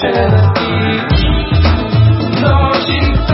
Черепи, ножи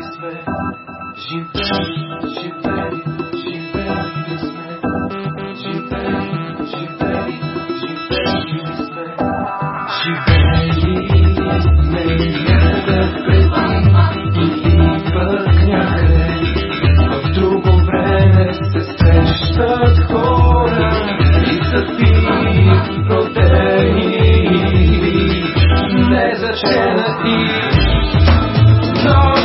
живели сме, живели, живели, живели сме, живели, живели, живели сме, живели сме някога преди или пък някъде. В друго време се срещат хора и са ти родени, не заченати. No!